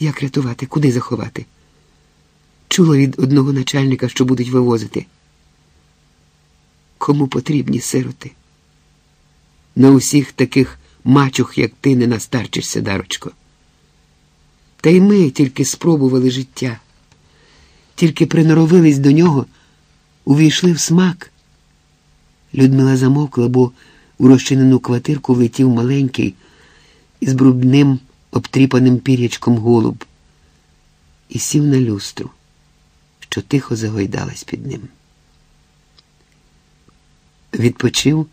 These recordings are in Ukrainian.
Як рятувати, куди заховати? Чула від одного начальника, що будуть вивозити. Кому потрібні сироти? На усіх таких мачух, як ти, не настарчишся, дарочко. Та й ми тільки спробували життя, тільки приноровились до нього, увійшли в смак. Людмила замовкла, бо у розчинену квартирку влетів маленький із брудним обтріпаним пір'ячком голуб і сів на люстру, що тихо загойдалась під ним. Відпочив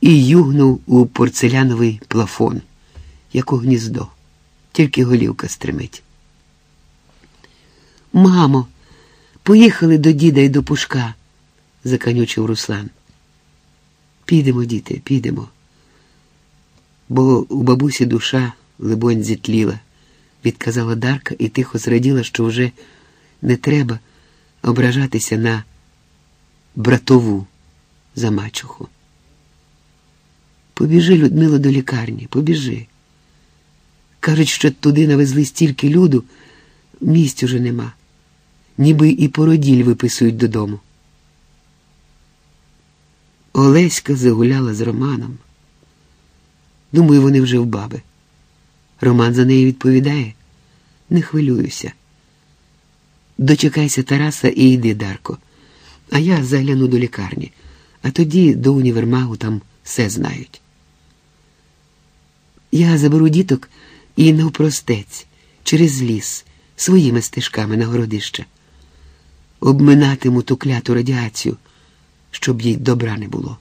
і югнув у порцеляновий плафон, як у гніздо, тільки голівка стримить. Мамо, поїхали до діда і до пушка, заканючив Руслан. Підемо, діти, підемо. Бо у бабусі душа, либонь, зітліла, відказала Дарка і тихо зраділа, що вже не треба ображатися на братову за мачуху. Побіжи, Людмило, до лікарні, побіжи. Кажуть, що туди навезли стільки люду, місць уже нема, ніби і породіль виписують додому. Олеська загуляла з Романом. Думаю, вони вже в баби. Роман за неї відповідає. Не хвилююся. Дочекайся Тараса і йди, Дарко. А я загляну до лікарні, а тоді до універмагу там все знають. Я заберу діток і навпростець, через ліс, своїми стежками на городище. Обминатиму ту кляту радіацію, щоб їй добра не було.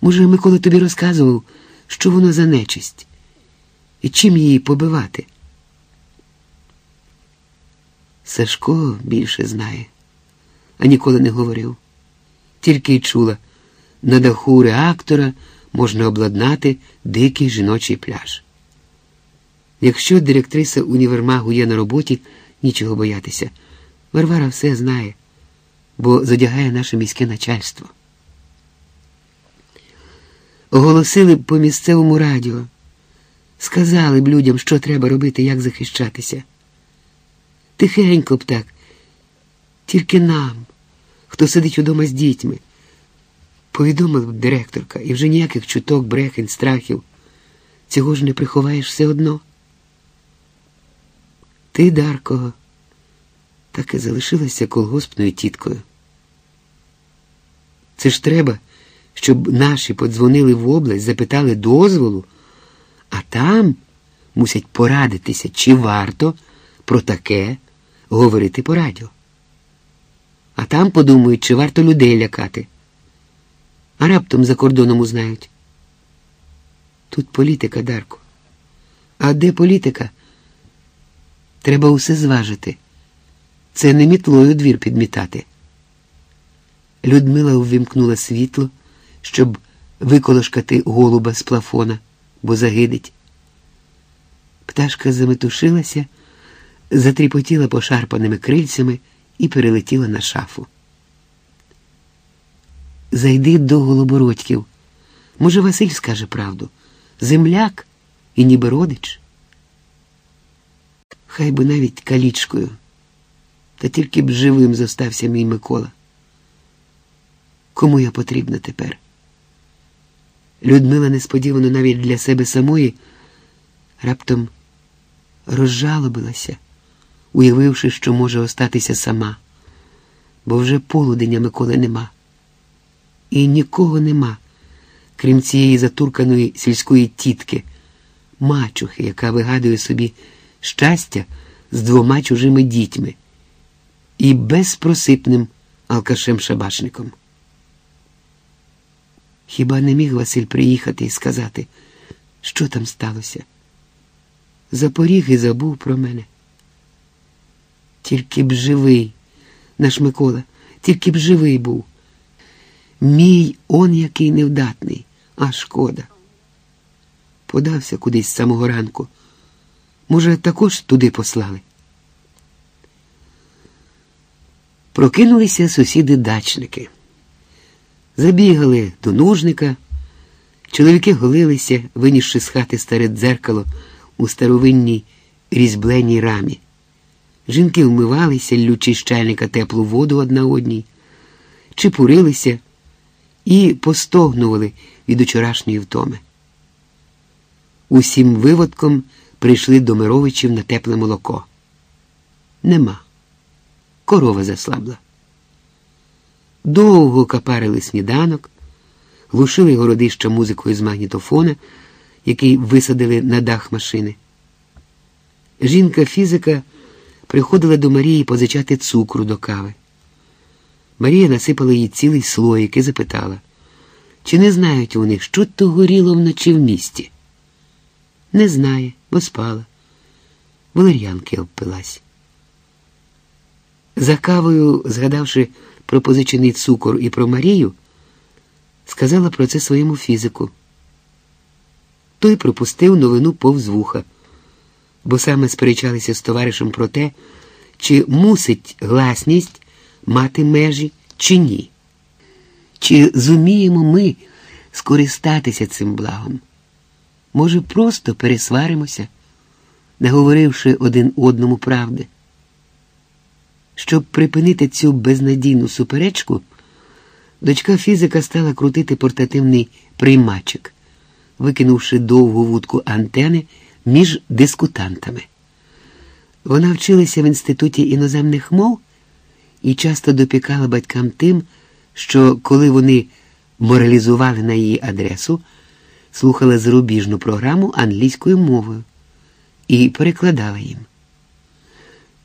Може, Микола тобі розказував, що воно за нечисть, і чим її побивати? Сашко більше знає, а ніколи не говорив. Тільки й чула, на даху реактора можна обладнати дикий жіночий пляж. Якщо директриса універмагу є на роботі, нічого боятися. Варвара все знає, бо задягає наше міське начальство. Оголосили по місцевому радіо, сказали б людям, що треба робити, як захищатися. Тихенько б так, тільки нам, хто сидить удома з дітьми. Повідомила б директорка, і вже ніяких чуток, брехень, страхів. Цього ж не приховаєш все одно. Ти, Дарко, так і залишилася колгоспною тіткою. Це ж треба, щоб наші подзвонили в область, запитали дозволу, а там мусять порадитися, чи варто про таке говорити по радіо. А там подумають, чи варто людей лякати. А раптом за кордоном узнають. Тут політика, Дарко. А де політика? Треба усе зважити. Це не мітлою двір підмітати. Людмила ввімкнула світло, щоб виколошкати голуба з плафона, бо загидить. Пташка заметушилася, затріпотіла пошарпаними крильцями і перелетіла на шафу. Зайди до голобородьків. Може, Василь скаже правду. Земляк і ніби родич. Хай би навіть калічкою, та тільки б живим зостався мій Микола. Кому я потрібна тепер? Людмила несподівано навіть для себе самої раптом розжалобилася, уявивши, що може остатися сама, бо вже полудення Миколи нема. І нікого нема, крім цієї затурканої сільської тітки, мачухи, яка вигадує собі щастя з двома чужими дітьми і безпросипним алкашем-шабашником. Хіба не міг Василь приїхати і сказати, що там сталося? Запоріг і забув про мене. Тільки б живий, наш Микола, тільки б живий був. Мій он який невдатний, а шкода. Подався кудись з самого ранку. Може, також туди послали. Прокинулися сусіди-дачники. Забігали до нужника, чоловіки голилися, винісши з хати старе дзеркало у старовинній різьбленій рамі. Жінки вмивалися, лючи з чайника теплу воду одна одній, чепурилися і постогнували від учорашньої втоми. Усім виводком прийшли до Мировичів на тепле молоко. Нема. Корова заслабла. Довго капарили сніданок, глушили городища музикою з магнітофона, який висадили на дах машини. Жінка фізика приходила до Марії позичати цукру до кави. Марія насипала їй цілий слоїк і запитала, чи не знають вони, що то горіло вночі в місті? Не знає, бо спала. Валер'янки обпилась. За кавою, згадавши про позичений цукор і про Марію, сказала про це своєму фізику. Той пропустив новину повз вуха, бо саме сперечалися з товаришем про те, чи мусить гласність мати межі, чи ні. Чи зуміємо ми скористатися цим благом? Може, просто пересваримося, не говоривши один одному правди. Щоб припинити цю безнадійну суперечку, дочка фізика стала крутити портативний приймачик, викинувши довгу вудку антени між дискутантами. Вона вчилася в інституті іноземних мов і часто допікала батькам тим, що коли вони моралізували на її адресу, слухала зарубіжну програму англійською мовою і перекладала їм.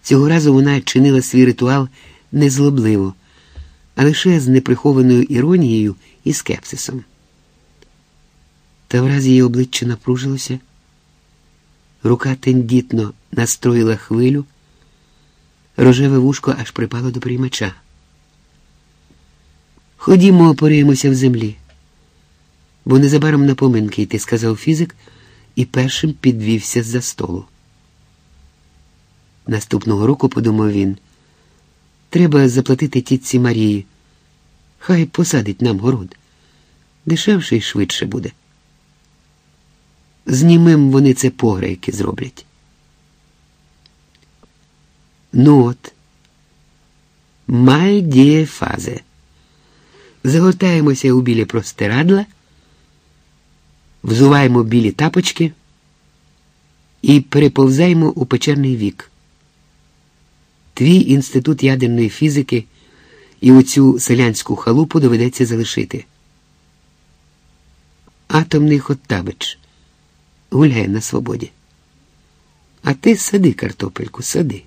Цього разу вона чинила свій ритуал незлобливо, а лише з неприхованою іронією і скепсисом. Та враз її обличчя напружилося, рука тендітно настроїла хвилю, рожеве вушко аж припало до приймача. Ходімо, опоряємося в землі, бо незабаром на поминки йти, сказав фізик і першим підвівся з-за столу. Наступного року, подумав він, треба заплатити тітці Марії. Хай посадить нам город. Дешевше і швидше буде. Знімем вони це пограйки зроблять. Ну от, my father. Загортаємося у білі простирадла, взуваємо білі тапочки і переповзаємо у печерний вік. Твій інститут ядерної фізики і оцю селянську халупу доведеться залишити. Атомний Хоттабич гуляє на свободі. А ти сади картопельку, сади.